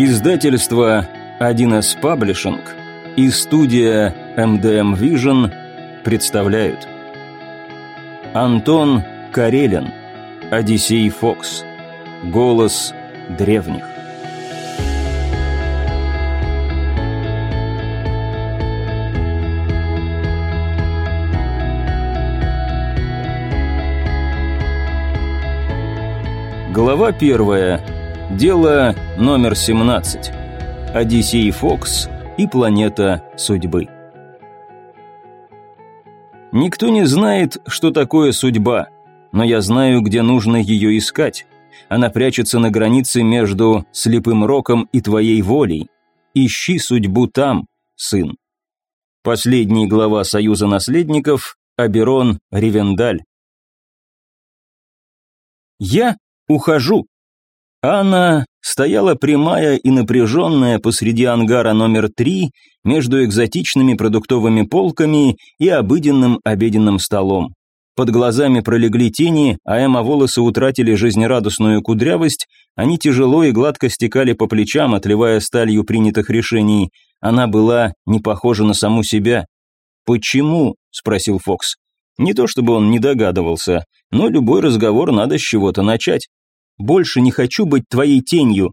Издательство 1С Паблишинг и студия MDM Vision представляют. Антон Карелин Одиссей Фокс Голос древних Глава первая. Дело номер 17. Одиссей Фокс и планета судьбы. Никто не знает, что такое судьба, но я знаю, где нужно ее искать. Она прячется на границе между слепым роком и твоей волей. Ищи судьбу там, сын. Последний глава Союза наследников Аберон Ревендаль. Я ухожу, Анна стояла прямая и напряженная посреди ангара номер три между экзотичными продуктовыми полками и обыденным обеденным столом. Под глазами пролегли тени, а эмо-волосы утратили жизнерадостную кудрявость, они тяжело и гладко стекали по плечам, отливая сталью принятых решений. Она была не похожа на саму себя. «Почему?» – спросил Фокс. Не то чтобы он не догадывался, но любой разговор надо с чего-то начать. Больше не хочу быть твоей тенью».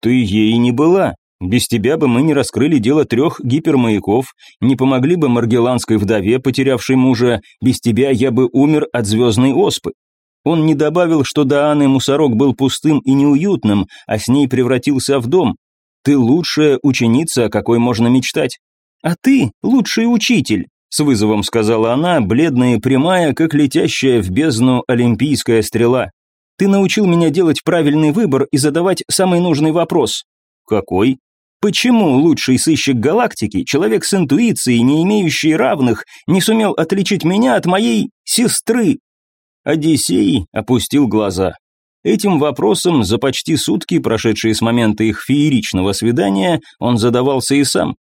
«Ты ей не была. Без тебя бы мы не раскрыли дело трех гипермаяков, не помогли бы маргеланской вдове, потерявшей мужа, без тебя я бы умер от звездной оспы». Он не добавил, что до Анны мусорок был пустым и неуютным, а с ней превратился в дом. «Ты лучшая ученица, о какой можно мечтать». «А ты лучший учитель», с вызовом сказала она, бледная и прямая, как летящая в бездну олимпийская стрела. Ты научил меня делать правильный выбор и задавать самый нужный вопрос. Какой? Почему лучший сыщик галактики, человек с интуицией, не имеющий равных, не сумел отличить меня от моей сестры? Одиссей опустил глаза. Этим вопросом за почти сутки, прошедшие с момента их фееричного свидания, он задавался и сам.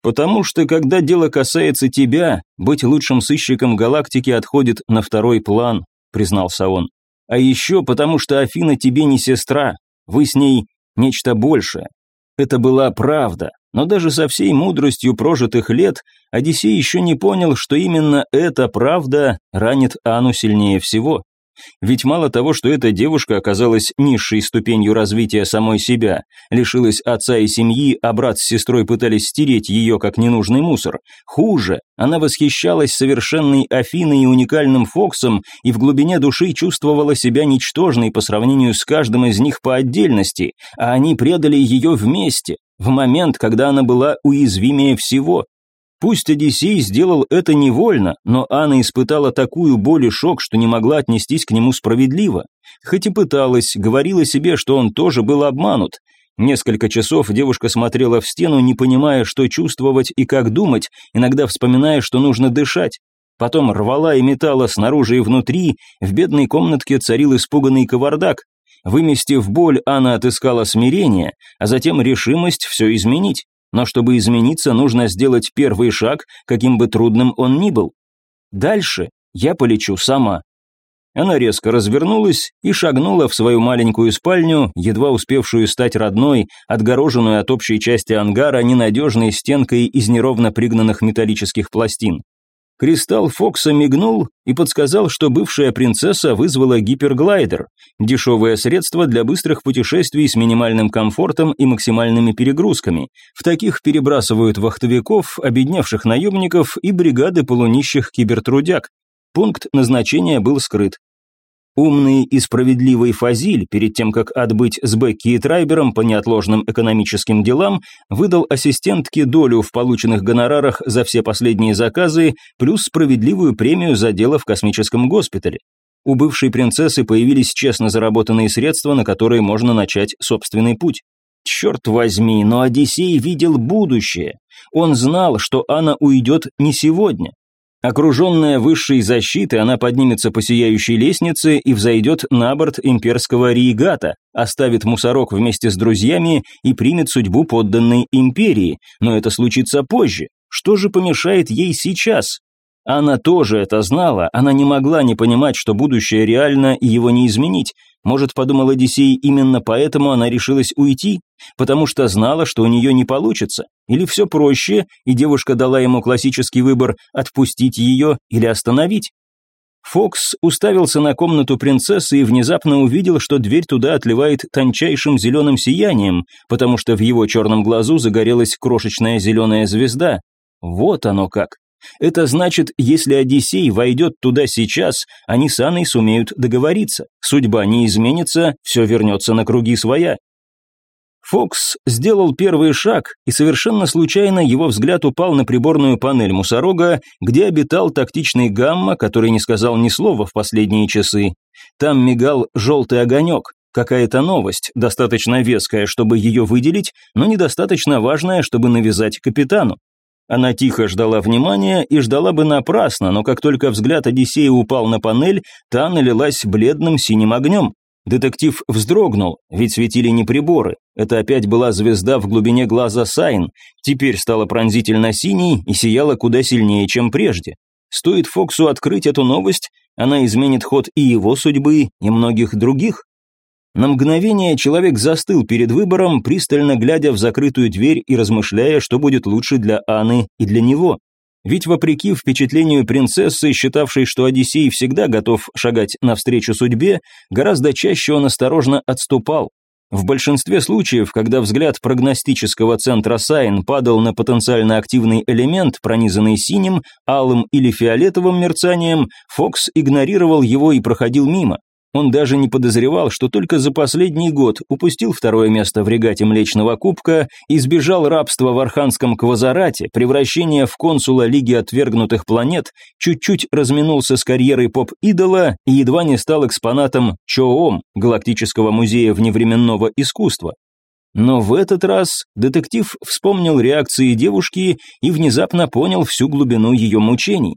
«Потому что, когда дело касается тебя, быть лучшим сыщиком галактики отходит на второй план», признался он. А еще потому, что Афина тебе не сестра, вы с ней нечто большее. Это была правда, но даже со всей мудростью прожитых лет Одиссей еще не понял, что именно эта правда ранит Ану сильнее всего. Ведь мало того, что эта девушка оказалась низшей ступенью развития самой себя, лишилась отца и семьи, а брат с сестрой пытались стереть ее как ненужный мусор. Хуже, она восхищалась совершенной Афиной и уникальным Фоксом и в глубине души чувствовала себя ничтожной по сравнению с каждым из них по отдельности, а они предали ее вместе, в момент, когда она была уязвимее всего. Пусть Одиссей сделал это невольно, но Анна испытала такую боль и шок, что не могла отнестись к нему справедливо. Хоть и пыталась, говорила себе, что он тоже был обманут. Несколько часов девушка смотрела в стену, не понимая, что чувствовать и как думать, иногда вспоминая, что нужно дышать. Потом рвала и метала снаружи и внутри, в бедной комнатке царил испуганный кавардак. Выместив боль, Анна отыскала смирение, а затем решимость все изменить. Но чтобы измениться, нужно сделать первый шаг, каким бы трудным он ни был. Дальше я полечу сама. Она резко развернулась и шагнула в свою маленькую спальню, едва успевшую стать родной, отгороженную от общей части ангара ненадежной стенкой из неровно пригнанных металлических пластин. Кристалл Фокса мигнул и подсказал, что бывшая принцесса вызвала гиперглайдер, дешевое средство для быстрых путешествий с минимальным комфортом и максимальными перегрузками. В таких перебрасывают вахтовиков, обедневших наемников и бригады полунищих кибертрудяг. Пункт назначения был скрыт. Умный и справедливый Фазиль, перед тем, как отбыть с Бекки и Трайбером по неотложным экономическим делам, выдал ассистентке долю в полученных гонорарах за все последние заказы, плюс справедливую премию за дело в космическом госпитале. У бывшей принцессы появились честно заработанные средства, на которые можно начать собственный путь. Черт возьми, но Одиссей видел будущее. Он знал, что она уйдет не сегодня, Окруженная высшей защитой, она поднимется по сияющей лестнице и взойдет на борт имперского рейгата, оставит мусорок вместе с друзьями и примет судьбу подданной империи, но это случится позже. Что же помешает ей сейчас? Она тоже это знала, она не могла не понимать, что будущее реально и его не изменить. Может, подумал Одиссей, именно поэтому она решилась уйти? Потому что знала, что у нее не получится? Или все проще, и девушка дала ему классический выбор – отпустить ее или остановить? Фокс уставился на комнату принцессы и внезапно увидел, что дверь туда отливает тончайшим зеленым сиянием, потому что в его черном глазу загорелась крошечная зеленая звезда. Вот оно как. Это значит, если Одиссей войдет туда сейчас, они с Анной сумеют договориться. Судьба не изменится, все вернется на круги своя. Фокс сделал первый шаг, и совершенно случайно его взгляд упал на приборную панель мусорога, где обитал тактичный гамма, который не сказал ни слова в последние часы. Там мигал желтый огонек, какая-то новость, достаточно веская, чтобы ее выделить, но недостаточно важная, чтобы навязать капитану. Она тихо ждала внимания и ждала бы напрасно, но как только взгляд Одиссея упал на панель, та налилась бледным синим огнем. Детектив вздрогнул, ведь светили не приборы. Это опять была звезда в глубине глаза Сайн, теперь стала пронзительно синей и сияла куда сильнее, чем прежде. Стоит Фоксу открыть эту новость, она изменит ход и его судьбы, и многих других. На мгновение человек застыл перед выбором, пристально глядя в закрытую дверь и размышляя, что будет лучше для Анны и для него. Ведь вопреки впечатлению принцессы, считавшей, что Одиссей всегда готов шагать навстречу судьбе, гораздо чаще он осторожно отступал. В большинстве случаев, когда взгляд прогностического центра Сайн падал на потенциально активный элемент, пронизанный синим, алым или фиолетовым мерцанием, Фокс игнорировал его и проходил мимо. Он даже не подозревал, что только за последний год упустил второе место в регате Млечного Кубка, избежал рабства в Арханском Квазарате, превращения в консула Лиги Отвергнутых Планет, чуть-чуть разминулся с карьерой поп-идола и едва не стал экспонатом ЧООМ, Галактического музея вневременного искусства. Но в этот раз детектив вспомнил реакции девушки и внезапно понял всю глубину ее мучений.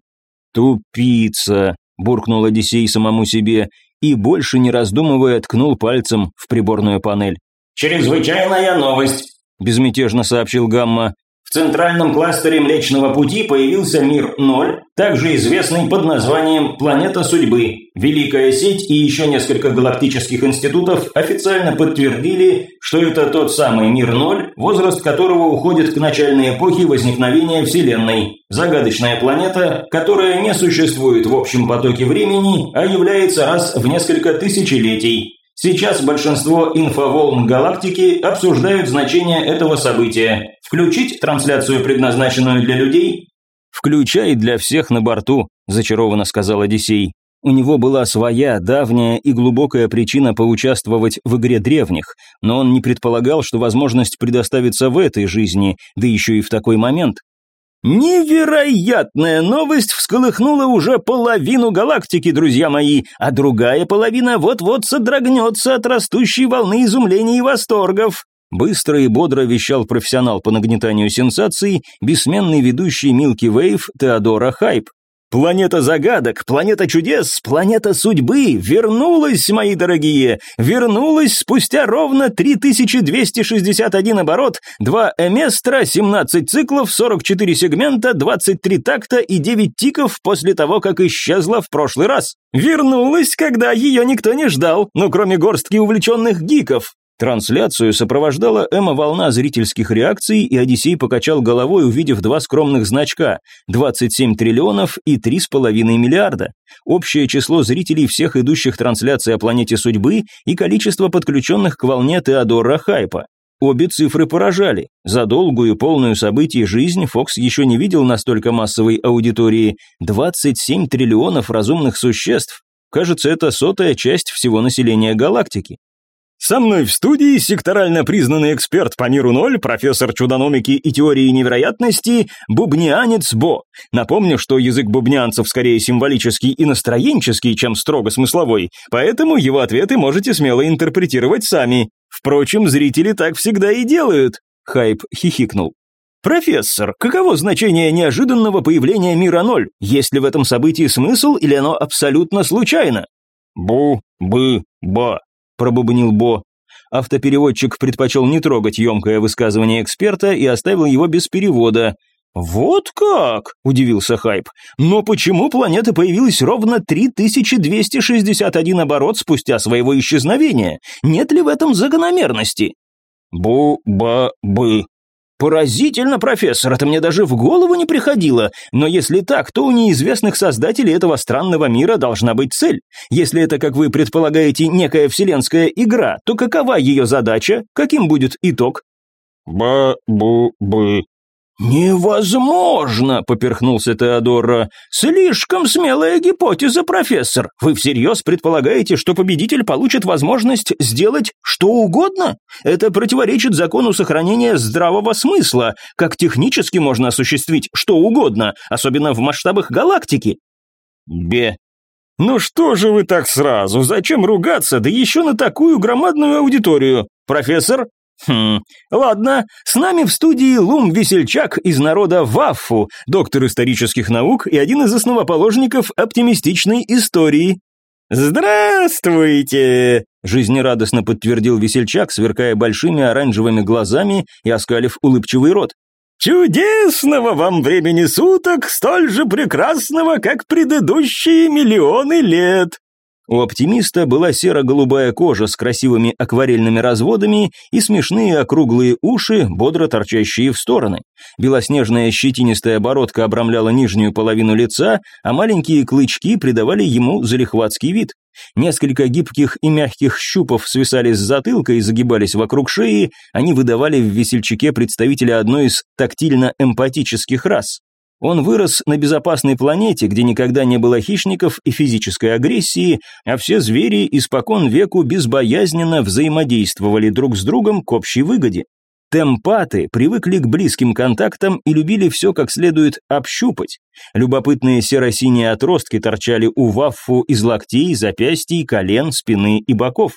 «Тупица», – буркнул Одиссей самому себе, и, больше не раздумывая, ткнул пальцем в приборную панель. «Чрезвычайная новость», – безмятежно сообщил Гамма. В центральном кластере Млечного Пути появился мир 0, также известный под названием «Планета Судьбы». Великая сеть и еще несколько галактических институтов официально подтвердили, что это тот самый мир 0, возраст которого уходит к начальной эпохе возникновения Вселенной. Загадочная планета, которая не существует в общем потоке времени, а является раз в несколько тысячелетий. Сейчас большинство инфоволн галактики обсуждают значение этого события. Включить трансляцию, предназначенную для людей? «Включай для всех на борту», – зачарованно сказал Одиссей. У него была своя, давняя и глубокая причина поучаствовать в игре древних, но он не предполагал, что возможность предоставится в этой жизни, да еще и в такой момент. Невероятная новость всколыхнула уже половину галактики, друзья мои, а другая половина вот-вот содрогнется от растущей волны изумлений и восторгов. Быстро и бодро вещал профессионал по нагнетанию сенсаций, бессменный ведущий Милки Вейв Теодора Хайп. Планета загадок, планета чудес, планета судьбы вернулась, мои дорогие, вернулась спустя ровно 3261 оборот, 2 эместра, 17 циклов, 44 сегмента, 23 такта и 9 тиков после того, как исчезла в прошлый раз. Вернулась, когда ее никто не ждал, ну кроме горстки увлеченных гиков. Трансляцию сопровождала эмо-волна зрительских реакций, и Одиссей покачал головой, увидев два скромных значка – 27 триллионов и 3,5 миллиарда. Общее число зрителей всех идущих трансляций о планете судьбы и количество подключенных к волне Теодора Хайпа. Обе цифры поражали. За долгую, полную событий жизнь Фокс еще не видел настолько массовой аудитории. 27 триллионов разумных существ. Кажется, это сотая часть всего населения галактики. Со мной в студии секторально признанный эксперт по миру ноль, профессор чудономики и теории невероятности, бубнианец Бо. Напомню, что язык бубнянцев скорее символический и настроенческий, чем строго смысловой, поэтому его ответы можете смело интерпретировать сами. Впрочем, зрители так всегда и делают. Хайп хихикнул. «Профессор, каково значение неожиданного появления мира ноль? Есть ли в этом событии смысл или оно абсолютно случайно?» «Бу-бы-ба», пробубнил Бо. Автопереводчик предпочел не трогать емкое высказывание эксперта и оставил его без перевода. «Вот как?» – удивился Хайп. «Но почему планета появилась ровно 3261 оборот спустя своего исчезновения? Нет ли в этом закономерности?» «Бу-ба-бы», Поразительно, профессор, это мне даже в голову не приходило. Но если так, то у неизвестных создателей этого странного мира должна быть цель. Если это, как вы предполагаете, некая вселенская игра, то какова ее задача? Каким будет итог? Ба-бу-бы. «Невозможно!» – поперхнулся Теодора. «Слишком смелая гипотеза, профессор. Вы всерьез предполагаете, что победитель получит возможность сделать что угодно? Это противоречит закону сохранения здравого смысла. Как технически можно осуществить что угодно, особенно в масштабах галактики?» «Бе!» «Ну что же вы так сразу? Зачем ругаться? Да еще на такую громадную аудиторию. Профессор, Хм, ладно, с нами в студии Лум Весельчак из народа Ваффу, доктор исторических наук и один из основоположников оптимистичной истории. «Здравствуйте!» – жизнерадостно подтвердил Весельчак, сверкая большими оранжевыми глазами и оскалив улыбчивый рот. «Чудесного вам времени суток, столь же прекрасного, как предыдущие миллионы лет!» У оптимиста была серо-голубая кожа с красивыми акварельными разводами и смешные округлые уши, бодро торчащие в стороны. Белоснежная щетинистая бородка обрамляла нижнюю половину лица, а маленькие клычки придавали ему залихватский вид. Несколько гибких и мягких щупов свисали с затылка и загибались вокруг шеи, они выдавали в весельчаке представителя одной из тактильно-эмпатических рас. Он вырос на безопасной планете, где никогда не было хищников и физической агрессии, а все звери испокон веку безбоязненно взаимодействовали друг с другом к общей выгоде. Темпаты привыкли к близким контактам и любили все как следует общупать. Любопытные серо-синие отростки торчали у ваффу из локтей, запястий, колен, спины и боков.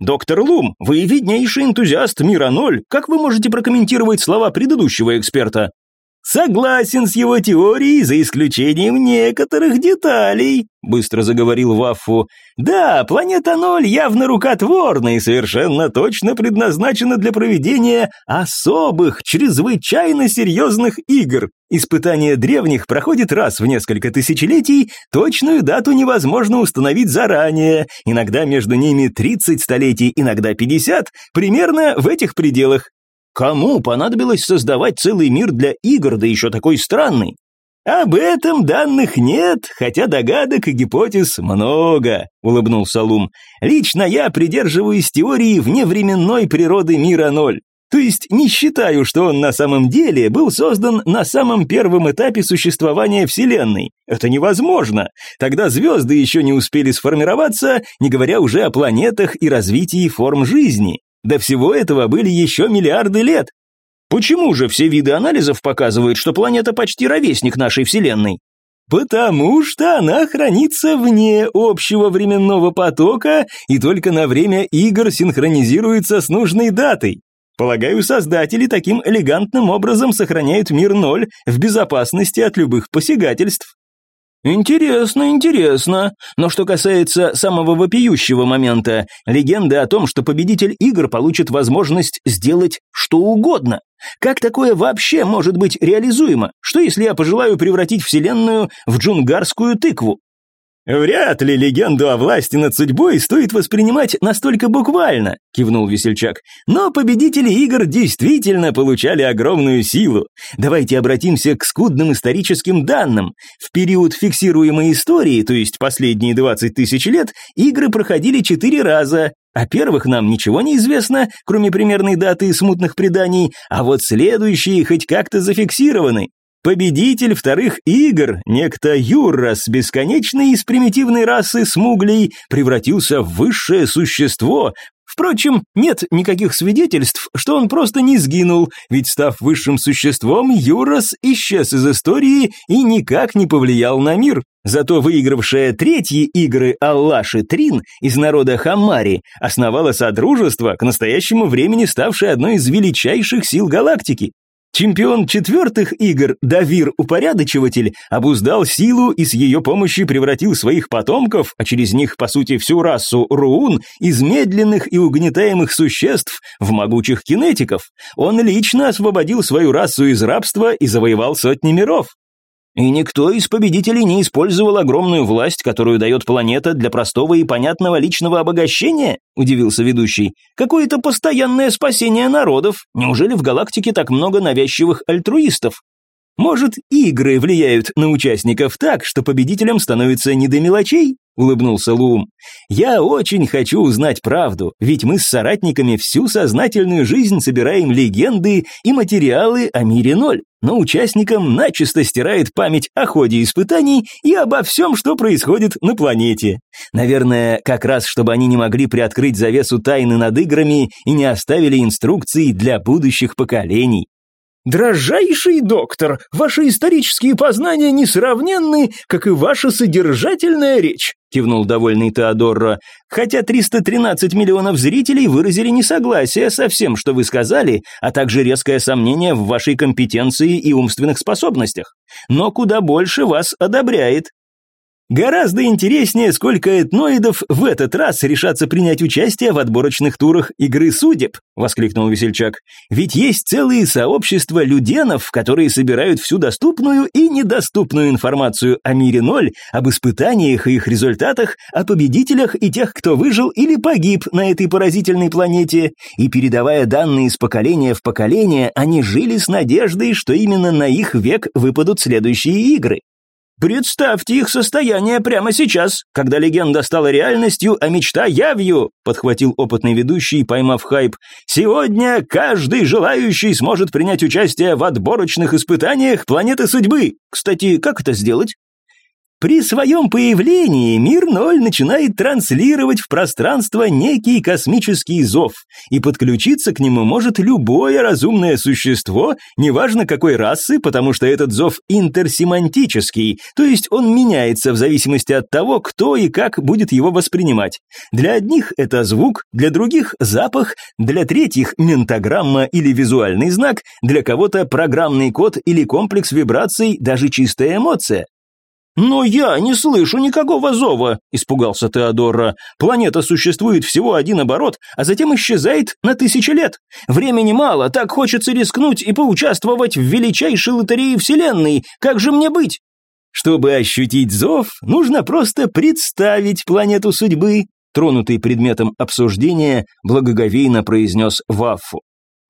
«Доктор Лум, вы виднейший энтузиаст мира ноль. Как вы можете прокомментировать слова предыдущего эксперта?» «Согласен с его теорией, за исключением некоторых деталей», – быстро заговорил Ваффу. «Да, планета Ноль явно рукотворна и совершенно точно предназначена для проведения особых, чрезвычайно серьезных игр. Испытание древних проходит раз в несколько тысячелетий, точную дату невозможно установить заранее, иногда между ними 30 столетий, иногда 50, примерно в этих пределах. Кому понадобилось создавать целый мир для игр, да еще такой странный? «Об этом данных нет, хотя догадок и гипотез много», — улыбнулся Лум. «Лично я придерживаюсь теории вневременной природы мира ноль. То есть не считаю, что он на самом деле был создан на самом первом этапе существования Вселенной. Это невозможно. Тогда звезды еще не успели сформироваться, не говоря уже о планетах и развитии форм жизни. До всего этого были еще миллиарды лет. Почему же все виды анализов показывают, что планета почти ровесник нашей Вселенной? Потому что она хранится вне общего временного потока и только на время игр синхронизируется с нужной датой. Полагаю, создатели таким элегантным образом сохраняют мир ноль в безопасности от любых посягательств. Интересно, интересно. Но что касается самого вопиющего момента, легенды о том, что победитель игр получит возможность сделать что угодно. Как такое вообще может быть реализуемо? Что если я пожелаю превратить Вселенную в джунгарскую тыкву? «Вряд ли легенду о власти над судьбой стоит воспринимать настолько буквально», – кивнул Весельчак. «Но победители игр действительно получали огромную силу. Давайте обратимся к скудным историческим данным. В период фиксируемой истории, то есть последние 20 тысяч лет, игры проходили четыре раза. О первых нам ничего не известно, кроме примерной даты и смутных преданий, а вот следующие хоть как-то зафиксированы. Победитель вторых игр, некто Юррас, бесконечный из примитивной расы смуглей, превратился в высшее существо. Впрочем, нет никаких свидетельств, что он просто не сгинул, ведь став высшим существом, Юррас исчез из истории и никак не повлиял на мир. Зато выигравшая третьи игры Аллаши Трин из народа Хамари основала Содружество, к настоящему времени ставшее одной из величайших сил галактики. Чемпион четвертых игр Давир-упорядочиватель обуздал силу и с ее помощью превратил своих потомков, а через них, по сути, всю расу Руун, из медленных и угнетаемых существ в могучих кинетиков. Он лично освободил свою расу из рабства и завоевал сотни миров. И никто из победителей не использовал огромную власть, которую дает планета для простого и понятного личного обогащения? Удивился ведущий. Какое-то постоянное спасение народов. Неужели в галактике так много навязчивых альтруистов? Может, игры влияют на участников так, что победителям становится не до мелочей? Улыбнулся Лум. Я очень хочу узнать правду, ведь мы с соратниками всю сознательную жизнь собираем легенды и материалы о мире ноль но участникам начисто стирает память о ходе испытаний и обо всем, что происходит на планете. Наверное, как раз чтобы они не могли приоткрыть завесу тайны над играми и не оставили инструкции для будущих поколений. «Дрожайший доктор, ваши исторические познания несравненны, как и ваша содержательная речь», кивнул довольный Теодорро, хотя 313 миллионов зрителей выразили несогласие со всем, что вы сказали, а также резкое сомнение в вашей компетенции и умственных способностях. Но куда больше вас одобряет. Гораздо интереснее, сколько этноидов в этот раз решатся принять участие в отборочных турах игры судеб, воскликнул весельчак. Ведь есть целые сообщества люденов, которые собирают всю доступную и недоступную информацию о мире ноль, об испытаниях и их результатах, о победителях и тех, кто выжил или погиб на этой поразительной планете, и передавая данные из поколения в поколение, они жили с надеждой, что именно на их век выпадут следующие игры. «Представьте их состояние прямо сейчас, когда легенда стала реальностью, а мечта явью», подхватил опытный ведущий, поймав хайп. «Сегодня каждый желающий сможет принять участие в отборочных испытаниях планеты судьбы. Кстати, как это сделать?» При своем появлении мир ноль начинает транслировать в пространство некий космический зов, и подключиться к нему может любое разумное существо, неважно какой расы, потому что этот зов интерсемантический, то есть он меняется в зависимости от того, кто и как будет его воспринимать. Для одних это звук, для других запах, для третьих ментограмма или визуальный знак, для кого-то программный код или комплекс вибраций, даже чистая эмоция. «Но я не слышу никакого зова», – испугался Теодора. «Планета существует всего один оборот, а затем исчезает на тысячи лет. Времени мало, так хочется рискнуть и поучаствовать в величайшей лотерее Вселенной. Как же мне быть?» Чтобы ощутить зов, нужно просто представить планету судьбы, тронутый предметом обсуждения, благоговейно произнес Ваффу.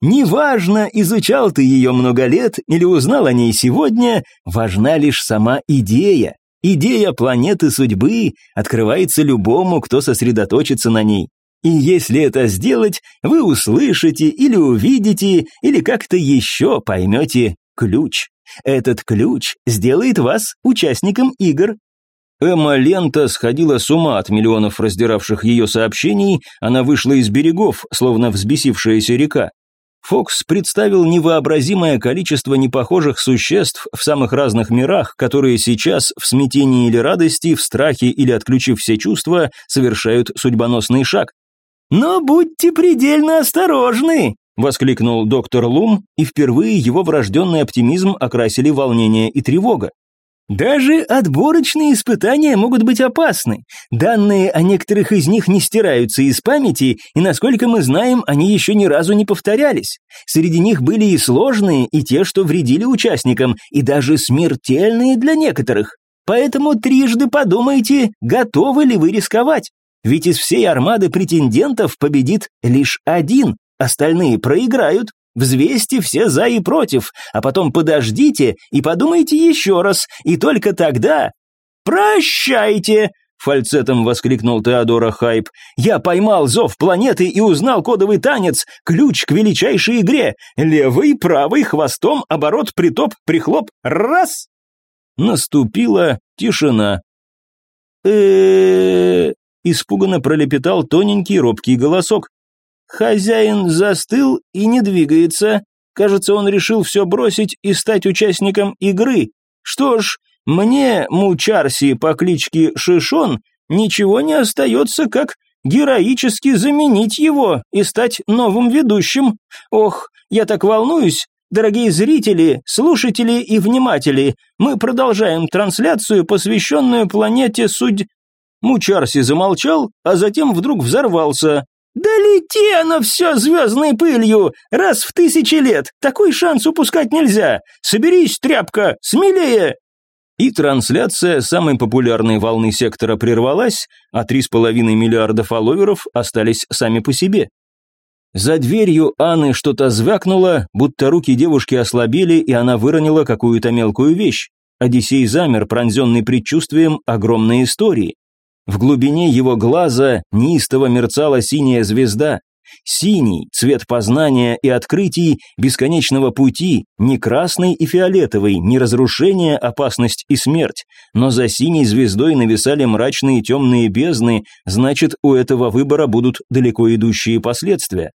Неважно, изучал ты ее много лет или узнал о ней сегодня, важна лишь сама идея. Идея планеты судьбы открывается любому, кто сосредоточится на ней. И если это сделать, вы услышите или увидите, или как-то еще поймете ключ. Этот ключ сделает вас участником игр. Эмма Лента сходила с ума от миллионов раздиравших ее сообщений, она вышла из берегов, словно взбесившаяся река. Фокс представил невообразимое количество непохожих существ в самых разных мирах, которые сейчас в смятении или радости, в страхе или отключив все чувства, совершают судьбоносный шаг. «Но будьте предельно осторожны!» – воскликнул доктор Лум, и впервые его врожденный оптимизм окрасили волнение и тревога. Даже отборочные испытания могут быть опасны. Данные о некоторых из них не стираются из памяти, и, насколько мы знаем, они еще ни разу не повторялись. Среди них были и сложные, и те, что вредили участникам, и даже смертельные для некоторых. Поэтому трижды подумайте, готовы ли вы рисковать. Ведь из всей армады претендентов победит лишь один, остальные проиграют. Взвесьте все за и против, а потом подождите и подумайте еще раз, и только тогда... «Прощайте!» — фальцетом воскликнул Теодора Хайп. «Я поймал зов планеты и узнал кодовый танец, ключ к величайшей игре. Левый, правый, хвостом, оборот, притоп, прихлоп. Раз!» Наступила тишина. э испуганно пролепетал тоненький робкий голосок. Хозяин застыл и не двигается. Кажется, он решил все бросить и стать участником игры. Что ж, мне, Мучарси по кличке Шишон, ничего не остается, как героически заменить его и стать новым ведущим. Ох, я так волнуюсь. Дорогие зрители, слушатели и вниматели, мы продолжаем трансляцию, посвященную планете Судь...» Мучарси замолчал, а затем вдруг взорвался. «Да лети оно все звездной пылью! Раз в тысячи лет! Такой шанс упускать нельзя! Соберись, тряпка, смелее!» И трансляция самой популярной волны сектора прервалась, а 3,5 миллиарда фолловеров остались сами по себе. За дверью Анны что-то звякнуло, будто руки девушки ослабели, и она выронила какую-то мелкую вещь. Одиссей замер, пронзенный предчувствием огромной истории. В глубине его глаза неистово мерцала синяя звезда. Синий – цвет познания и открытий бесконечного пути, не красный и фиолетовый, не разрушение, опасность и смерть, но за синей звездой нависали мрачные темные бездны, значит, у этого выбора будут далеко идущие последствия.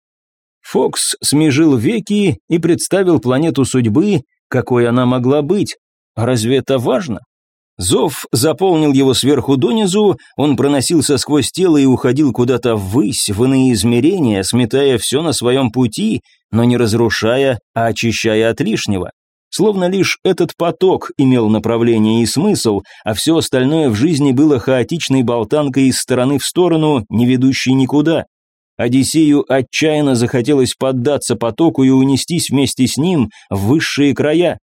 Фокс смежил веки и представил планету судьбы, какой она могла быть. Разве это важно? Зов заполнил его сверху донизу, он проносился сквозь тело и уходил куда-то ввысь, в иные измерения, сметая все на своем пути, но не разрушая, а очищая от лишнего. Словно лишь этот поток имел направление и смысл, а все остальное в жизни было хаотичной болтанкой из стороны в сторону, не ведущей никуда. Одиссею отчаянно захотелось поддаться потоку и унестись вместе с ним в высшие края.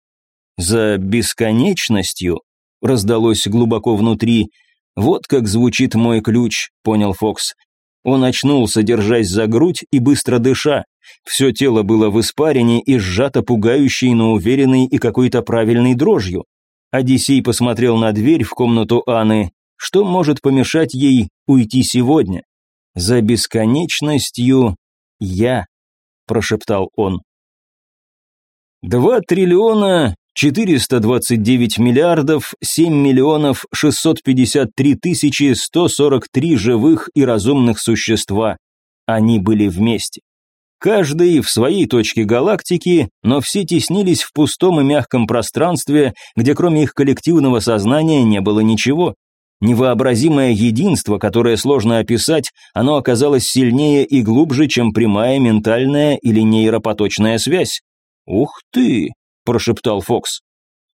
За бесконечностью раздалось глубоко внутри. «Вот как звучит мой ключ», — понял Фокс. Он очнулся, держась за грудь и быстро дыша. Все тело было в испарине и сжато пугающей, но уверенной и какой-то правильной дрожью. Одиссей посмотрел на дверь в комнату Анны. Что может помешать ей уйти сегодня? «За бесконечностью я», — прошептал он. Два триллиона 429 миллиардов 7 миллионов 653 тысячи 143 живых и разумных существа. Они были вместе. Каждый в своей точке галактики, но все теснились в пустом и мягком пространстве, где кроме их коллективного сознания не было ничего. Невообразимое единство, которое сложно описать, оно оказалось сильнее и глубже, чем прямая ментальная или нейропоточная связь. «Ух ты!» – прошептал Фокс.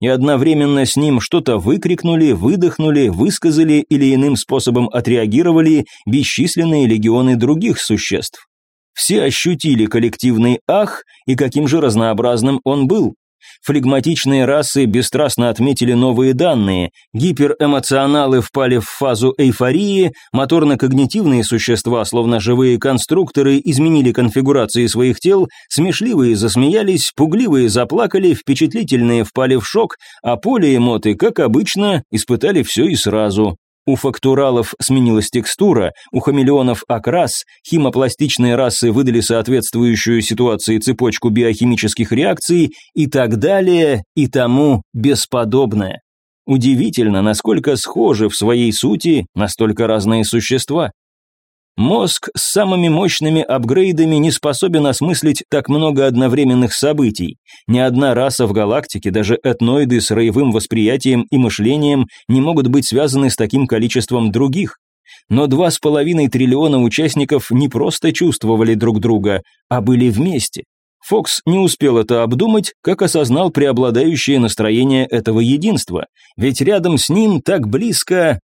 И одновременно с ним что-то выкрикнули, выдохнули, высказали или иным способом отреагировали бесчисленные легионы других существ. Все ощутили коллективный ах, и каким же разнообразным он был. Флегматичные расы бесстрастно отметили новые данные, гиперэмоционалы впали в фазу эйфории, моторно-когнитивные существа, словно живые конструкторы, изменили конфигурации своих тел, смешливые засмеялись, пугливые заплакали, впечатлительные впали в шок, а полиэмоты, как обычно, испытали все и сразу. У фактуралов сменилась текстура, у хамелеонов окрас, химопластичные расы выдали соответствующую ситуации цепочку биохимических реакций и так далее, и тому бесподобное. Удивительно, насколько схожи в своей сути настолько разные существа. Мозг с самыми мощными апгрейдами не способен осмыслить так много одновременных событий. Ни одна раса в галактике, даже этноиды с роевым восприятием и мышлением, не могут быть связаны с таким количеством других. Но два с половиной триллиона участников не просто чувствовали друг друга, а были вместе. Фокс не успел это обдумать, как осознал преобладающее настроение этого единства, ведь рядом с ним так близко...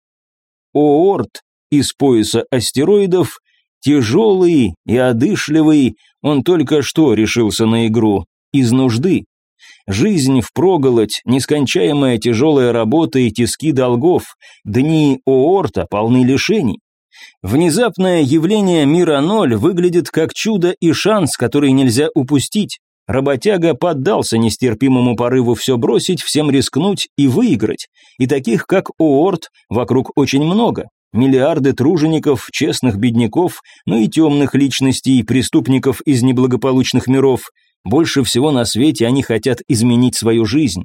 Оорт, из пояса астероидов, тяжелый и одышливый, он только что решился на игру, из нужды. Жизнь впроголодь, нескончаемая тяжелая работа и тиски долгов, дни Оорта полны лишений. Внезапное явление мира ноль выглядит как чудо и шанс, который нельзя упустить. Работяга поддался нестерпимому порыву все бросить, всем рискнуть и выиграть. И таких, как Оорт, вокруг очень много. Миллиарды тружеников, честных бедняков, но и темных личностей, преступников из неблагополучных миров. Больше всего на свете они хотят изменить свою жизнь.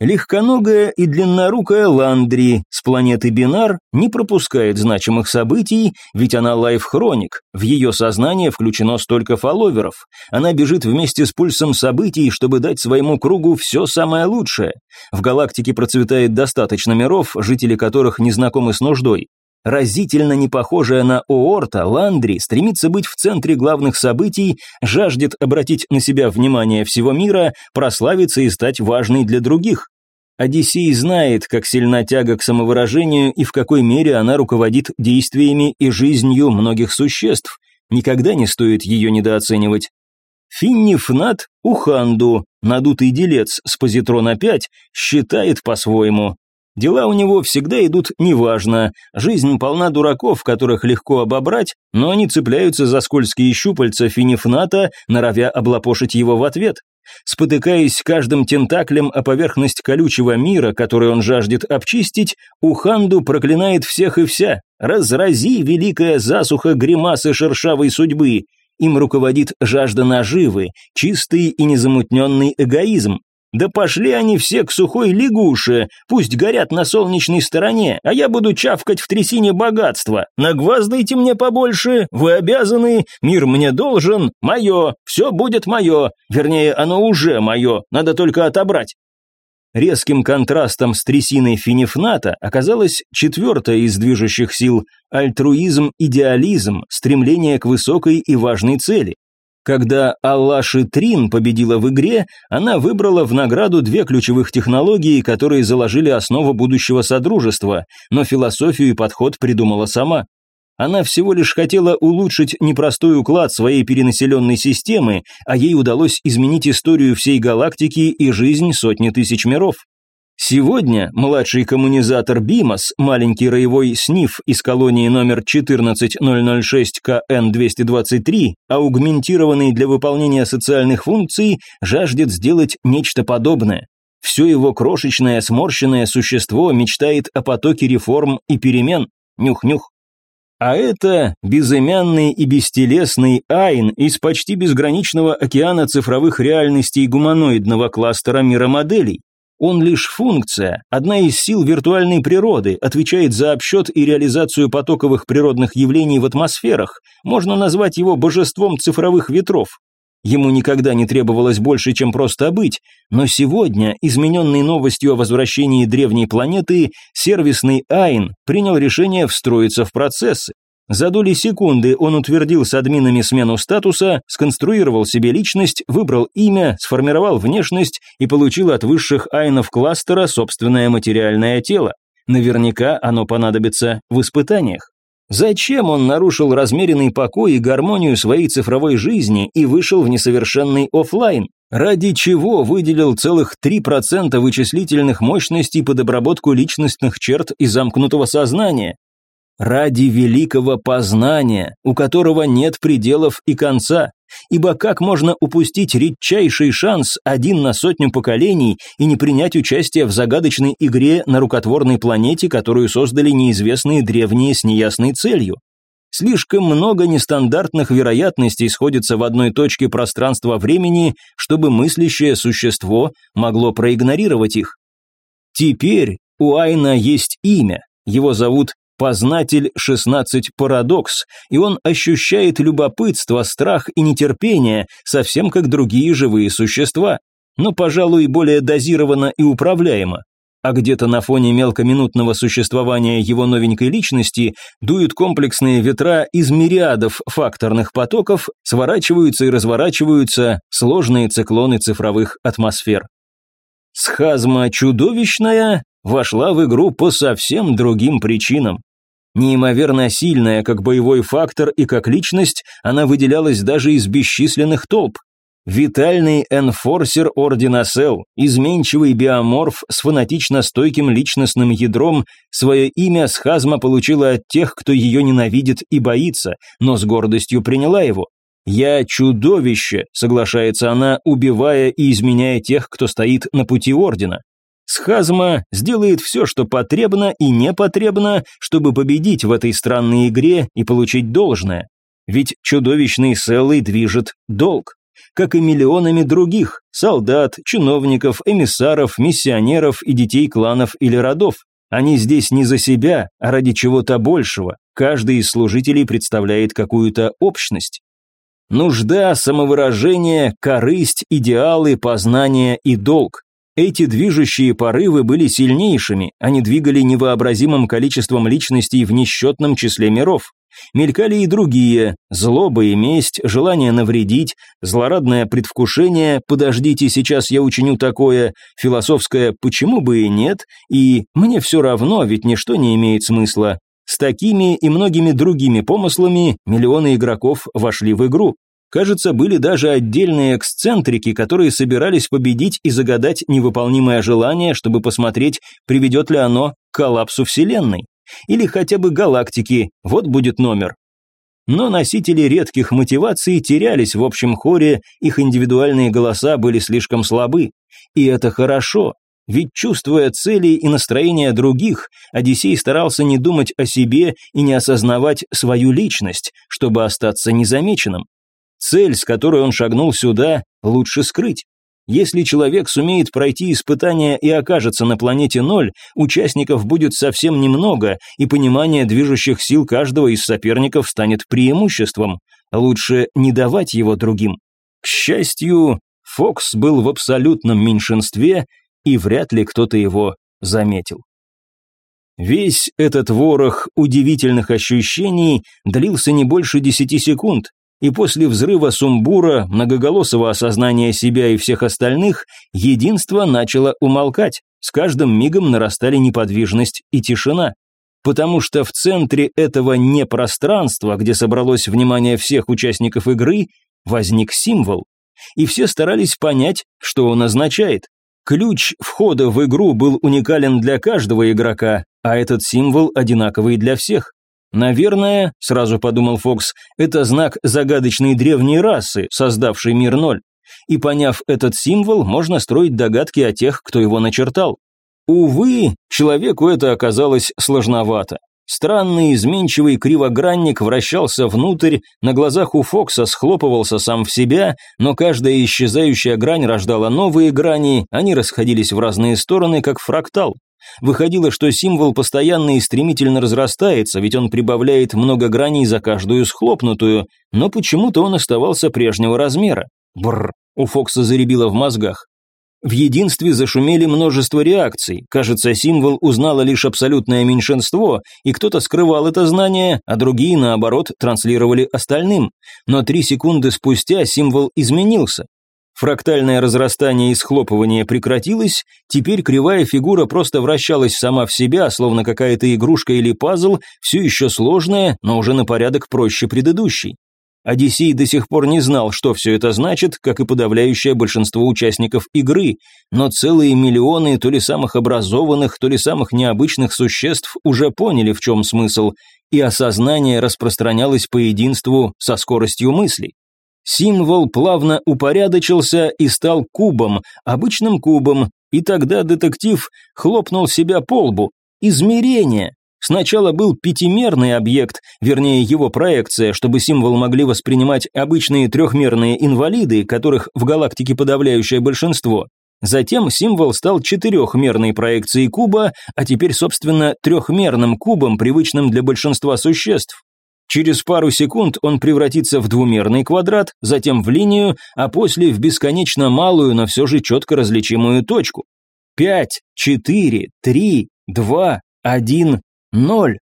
Легконогая и длиннорукая Ландри с планеты Бинар не пропускает значимых событий, ведь она лайф-хроник, в ее сознание включено столько фолловеров. Она бежит вместе с пульсом событий, чтобы дать своему кругу все самое лучшее. В галактике процветает достаточно миров, жители которых не знакомы с нуждой. Разительно не похожая на Оорта, Ландри стремится быть в центре главных событий, жаждет обратить на себя внимание всего мира, прославиться и стать важной для других. Одиссей знает, как сильна тяга к самовыражению и в какой мере она руководит действиями и жизнью многих существ. Никогда не стоит ее недооценивать. Финни Фнат Уханду, надутый делец с позитрона 5, считает по-своему. Дела у него всегда идут неважно, жизнь полна дураков, которых легко обобрать, но они цепляются за скользкие щупальца Финифната, норовя облапошить его в ответ. Спотыкаясь каждым тентаклем о поверхность колючего мира, который он жаждет обчистить, Уханду проклинает всех и вся. «Разрази, великая засуха гримасы шершавой судьбы!» Им руководит жажда наживы, чистый и незамутненный эгоизм. Да пошли они все к сухой лягуше, пусть горят на солнечной стороне, а я буду чавкать в трясине богатства. Нагваздайте мне побольше, вы обязаны, мир мне должен, мое, все будет мое, вернее, оно уже мое, надо только отобрать. Резким контрастом с трясиной Финифната оказалась четвертая из движущих сил – альтруизм-идеализм, стремление к высокой и важной цели. Когда Аллаши Трин победила в игре, она выбрала в награду две ключевых технологии, которые заложили основу будущего содружества, но философию и подход придумала сама. Она всего лишь хотела улучшить непростой уклад своей перенаселенной системы, а ей удалось изменить историю всей галактики и жизнь сотни тысяч миров. Сегодня младший коммунизатор Бимас, маленький роевой СНИФ из колонии номер 14006 КН-223, аугментированный для выполнения социальных функций, жаждет сделать нечто подобное. Все его крошечное сморщенное существо мечтает о потоке реформ и перемен. Нюх-нюх. А это безымянный и бестелесный Айн из почти безграничного океана цифровых реальностей гуманоидного кластера миромоделей. Он лишь функция, одна из сил виртуальной природы, отвечает за обсчет и реализацию потоковых природных явлений в атмосферах. Можно назвать его божеством цифровых ветров. Ему никогда не требовалось больше, чем просто быть, но сегодня, измененный новостью о возвращении древней планеты, сервисный Айн принял решение встроиться в процессы. За доли секунды он утвердил с админами смену статуса, сконструировал себе личность, выбрал имя, сформировал внешность и получил от высших айнов кластера собственное материальное тело. Наверняка оно понадобится в испытаниях. Зачем он нарушил размеренный покой и гармонию своей цифровой жизни и вышел в несовершенный офлайн? Ради чего выделил целых 3% вычислительных мощностей под обработку личностных черт и замкнутого сознания? Ради великого познания, у которого нет пределов и конца, Ибо как можно упустить редчайший шанс один на сотню поколений и не принять участие в загадочной игре на рукотворной планете, которую создали неизвестные древние с неясной целью? Слишком много нестандартных вероятностей сходится в одной точке пространства-времени, чтобы мыслящее существо могло проигнорировать их. Теперь у Айна есть имя, его зовут Познатель 16 парадокс, и он ощущает любопытство, страх и нетерпение, совсем как другие живые существа, но, пожалуй, более дозированно и управляемо. А где-то на фоне мелкоминутного существования его новенькой личности дуют комплексные ветра из мириадов факторных потоков, сворачиваются и разворачиваются сложные циклоны цифровых атмосфер. Схазма чудовищная вошла в игру по совсем другим причинам. Неимоверно сильная как боевой фактор и как личность, она выделялась даже из бесчисленных толп. Витальный энфорсер Ордена Сел, изменчивый биоморф с фанатично стойким личностным ядром, свое имя схазма получила от тех, кто ее ненавидит и боится, но с гордостью приняла его. «Я чудовище», — соглашается она, убивая и изменяя тех, кто стоит на пути Ордена. Схазма сделает все, что потребно и непотребно, чтобы победить в этой странной игре и получить должное. Ведь чудовищный Селлой движет долг. Как и миллионами других – солдат, чиновников, эмиссаров, миссионеров и детей кланов или родов. Они здесь не за себя, а ради чего-то большего. Каждый из служителей представляет какую-то общность. Нужда, самовыражение, корысть, идеалы, познание и долг. Эти движущие порывы были сильнейшими, они двигали невообразимым количеством личностей в несчетном числе миров. Мелькали и другие – злоба и месть, желание навредить, злорадное предвкушение «подождите, сейчас я учиню такое», философское «почему бы и нет» и «мне все равно, ведь ничто не имеет смысла». С такими и многими другими помыслами миллионы игроков вошли в игру. Кажется, были даже отдельные эксцентрики, которые собирались победить и загадать невыполнимое желание, чтобы посмотреть, приведет ли оно к коллапсу Вселенной. Или хотя бы галактики, вот будет номер. Но носители редких мотиваций терялись в общем хоре, их индивидуальные голоса были слишком слабы. И это хорошо, ведь чувствуя цели и настроения других, Одиссей старался не думать о себе и не осознавать свою личность, чтобы остаться незамеченным. Цель, с которой он шагнул сюда, лучше скрыть. Если человек сумеет пройти испытания и окажется на планете ноль, участников будет совсем немного, и понимание движущих сил каждого из соперников станет преимуществом. Лучше не давать его другим. К счастью, Фокс был в абсолютном меньшинстве, и вряд ли кто-то его заметил. Весь этот ворох удивительных ощущений длился не больше десяти секунд, и после взрыва сумбура, многоголосого осознания себя и всех остальных, единство начало умолкать, с каждым мигом нарастали неподвижность и тишина. Потому что в центре этого непространства, где собралось внимание всех участников игры, возник символ. И все старались понять, что он означает. Ключ входа в игру был уникален для каждого игрока, а этот символ одинаковый для всех. Наверное, сразу подумал Фокс, это знак загадочной древней расы, создавшей мир ноль. И поняв этот символ, можно строить догадки о тех, кто его начертал. Увы, человеку это оказалось сложновато. Странный изменчивый кривогранник вращался внутрь, на глазах у Фокса схлопывался сам в себя, но каждая исчезающая грань рождала новые грани, они расходились в разные стороны, как фрактал. Выходило, что символ постоянно и стремительно разрастается, ведь он прибавляет много граней за каждую схлопнутую, но почему-то он оставался прежнего размера. Бррр, у Фокса заребило в мозгах. В единстве зашумели множество реакций. Кажется, символ узнало лишь абсолютное меньшинство, и кто-то скрывал это знание, а другие, наоборот, транслировали остальным. Но три секунды спустя символ изменился. Фрактальное разрастание и схлопывание прекратилось, теперь кривая фигура просто вращалась сама в себя, словно какая-то игрушка или пазл, все еще сложная, но уже на порядок проще предыдущей. Одиссей до сих пор не знал, что все это значит, как и подавляющее большинство участников игры, но целые миллионы то ли самых образованных, то ли самых необычных существ уже поняли, в чем смысл, и осознание распространялось по единству со скоростью мыслей. Символ плавно упорядочился и стал кубом, обычным кубом, и тогда детектив хлопнул себя по лбу. Измерение. Сначала был пятимерный объект, вернее его проекция, чтобы символ могли воспринимать обычные трехмерные инвалиды, которых в галактике подавляющее большинство. Затем символ стал четырехмерной проекцией куба, а теперь, собственно, трехмерным кубом, привычным для большинства существ. Через пару секунд он превратится в двумерный квадрат, затем в линию, а после в бесконечно малую, но все же четко различимую точку. Пять, четыре, три, два, один, ноль.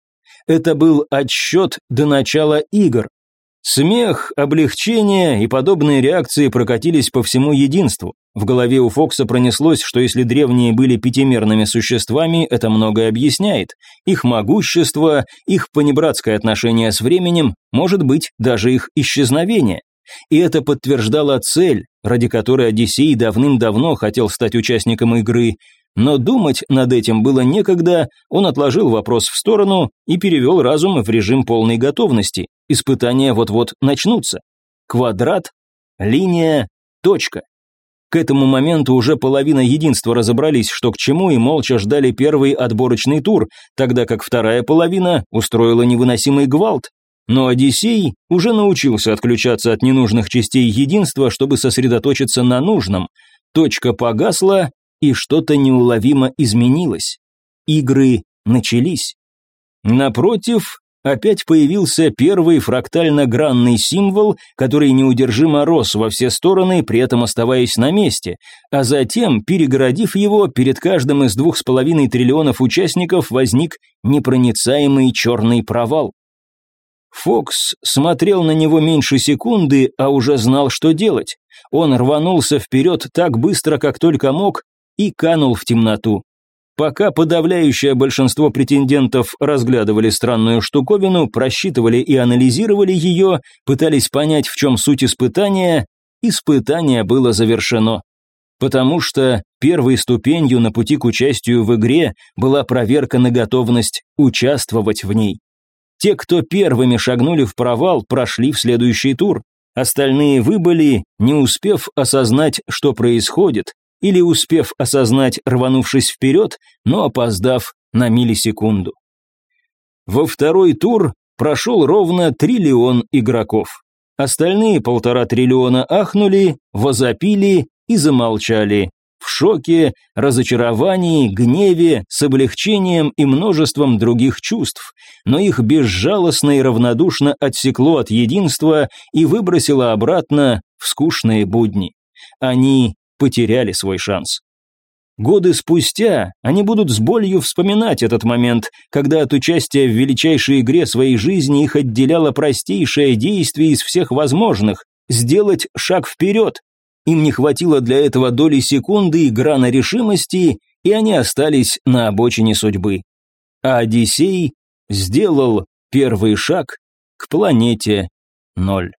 Это был отсчет до начала игр. Смех, облегчение и подобные реакции прокатились по всему единству. В голове у Фокса пронеслось, что если древние были пятимерными существами, это многое объясняет. Их могущество, их понебратское отношение с временем, может быть, даже их исчезновение. И это подтверждало цель, ради которой Одиссей давным-давно хотел стать участником игры, но думать над этим было некогда, он отложил вопрос в сторону и перевел разум в режим полной готовности. Испытания вот-вот начнутся. Квадрат, линия, точка. К этому моменту уже половина единства разобрались, что к чему, и молча ждали первый отборочный тур, тогда как вторая половина устроила невыносимый гвалт. Но Одиссей уже научился отключаться от ненужных частей единства, чтобы сосредоточиться на нужном. Точка погасла, и что-то неуловимо изменилось. Игры начались. Напротив, опять появился первый фрактально-гранный символ, который неудержимо рос во все стороны, при этом оставаясь на месте, а затем, перегородив его, перед каждым из двух с половиной триллионов участников возник непроницаемый черный провал. Фокс смотрел на него меньше секунды, а уже знал, что делать. Он рванулся вперед так быстро, как только мог, и канул в темноту. Пока подавляющее большинство претендентов разглядывали странную штуковину, просчитывали и анализировали ее, пытались понять, в чем суть испытания, испытание было завершено. Потому что первой ступенью на пути к участию в игре была проверка на готовность участвовать в ней. Те, кто первыми шагнули в провал, прошли в следующий тур. Остальные выбыли, не успев осознать, что происходит, или успев осознать, рванувшись вперед, но опоздав на миллисекунду. Во второй тур прошел ровно триллион игроков. Остальные полтора триллиона ахнули, возопили и замолчали. В шоке, разочаровании, гневе, с облегчением и множеством других чувств, но их безжалостно и равнодушно отсекло от единства и выбросило обратно в скучные будни. Они потеряли свой шанс. Годы спустя они будут с болью вспоминать этот момент, когда от участия в величайшей игре своей жизни их отделяло простейшее действие из всех возможных – сделать шаг вперед. Им не хватило для этого доли секунды и грана решимости, и они остались на обочине судьбы. А Одиссей сделал первый шаг к планете ноль.